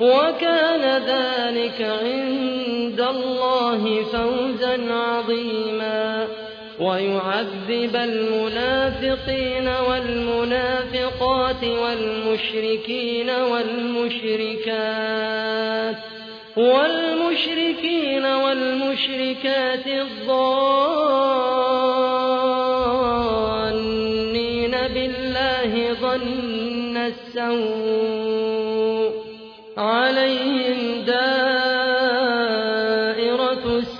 وكان ذلك عند الله فوزا عظيما. ويعذب المنافقين والمنافقات والمشركين والمشركات والمشركين والمشركات الظانين بالله ظن السوء.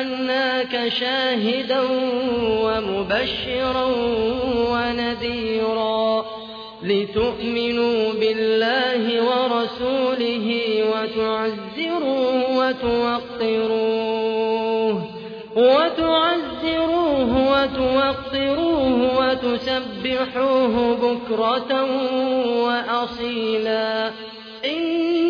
أرسلناك شاهدا ومبشرا ونذيرا لتؤمنوا بالله ورسوله وتعزروه وتوقروه وتعزروه وتوقروه وتسبحوه بكرة وأصيلا إن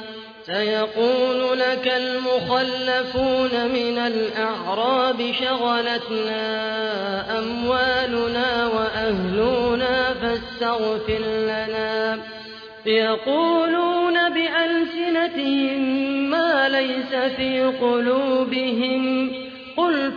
سيقول لك المخلفون من الأعراب شغلتنا أموالنا وأهلنا فاستغفر لنا. يقولون بألسنتهم ما ليس في قلوبهم. قل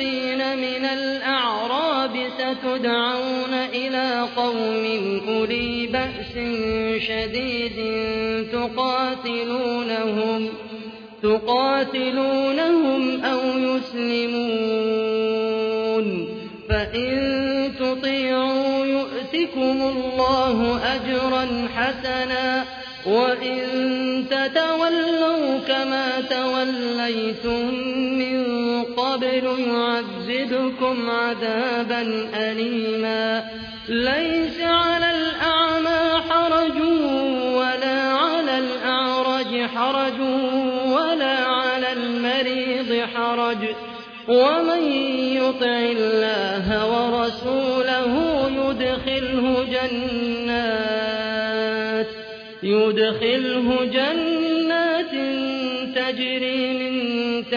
للمخلفين من الأعراب ستدعون إلى قوم أولي بأس شديد تقاتلونهم تقاتلونهم أو يسلمون. فإن تطيعوا يؤتكم الله أجرا حسنا وإن تتولوا كما توليتم قبل يعذبكم عذابا أليما. ليس على الأعمى حرج ولا على الأعرج حرج ولا على المريض حرج. ومن يطع الله ورسوله يدخله جنات يدخله جنات تجري من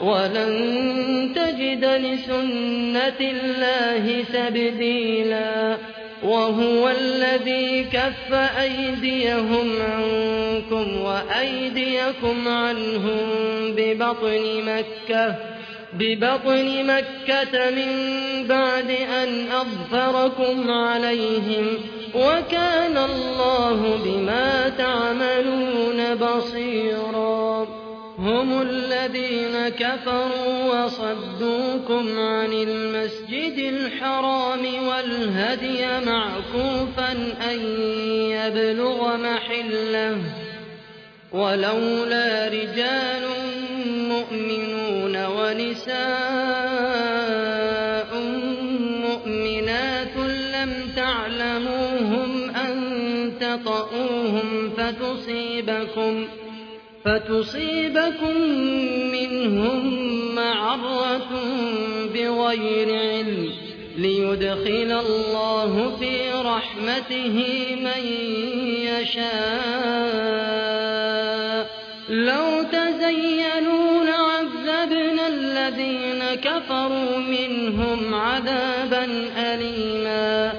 ولن تجد لسنة الله تبديلا وهو الذي كف أيديهم عنكم وأيديكم عنهم ببطن مكة ببطن مكة من بعد أن أظفركم عليهم. وكان الله بما تعملون بصيرا. هم الذين كفروا وصدوكم عن المسجد الحرام والهدي معكوفا أن يبلغ محله ولولا رجال مؤمنون ونساء مؤمنات لم تعلموهم أن تطئوهم فتصيبكم فتصيبكم منهم معرة بغير علم ليدخل الله في رحمته من يشاء. لو تزينوا لعذبنا الذين كفروا منهم عذابا أليما.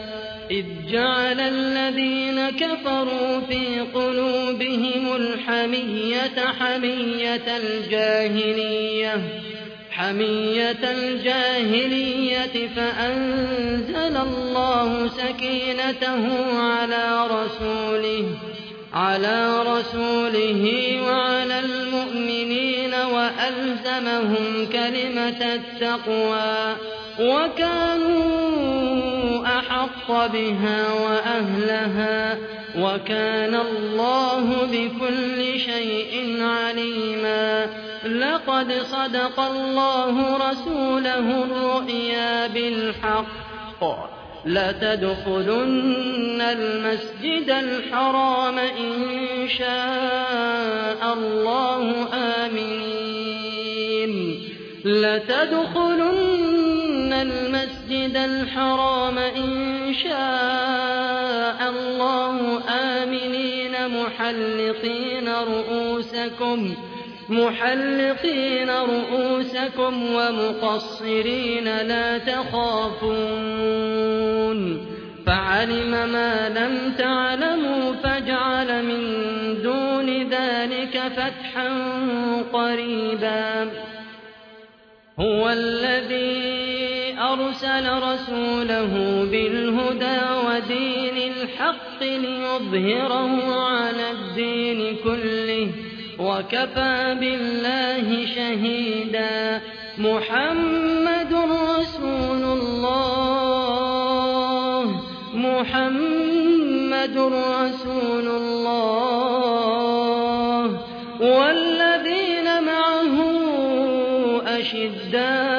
إذ جعل الذين كفروا كفروا في قلوبهم الحمية حمية الجاهلية حمية الجاهلية فأنزل الله سكينته على رسوله على رسوله وعلى المؤمنين وألزمهم كلمة التقوى وكانوا أحق بها وأهلها وكان الله بكل شيء عليما لقد صدق الله رسوله الرؤيا بالحق لتدخلن المسجد الحرام إن شاء الله آمين لتدخلن المسجد الحرام إن شاء الله آمنين محلقين رؤوسكم محلقين رؤوسكم ومقصرين لا تخافون. فعلم ما لم تعلموا فاجعل من دون ذلك فتحا قريبا. هو الذي أرسل رسوله بالهدى ودين الحق ليظهره على الدين كله وكفى بالله شهيدا. محمد رسول الله. محمد رسول الله. والذين معه أشداء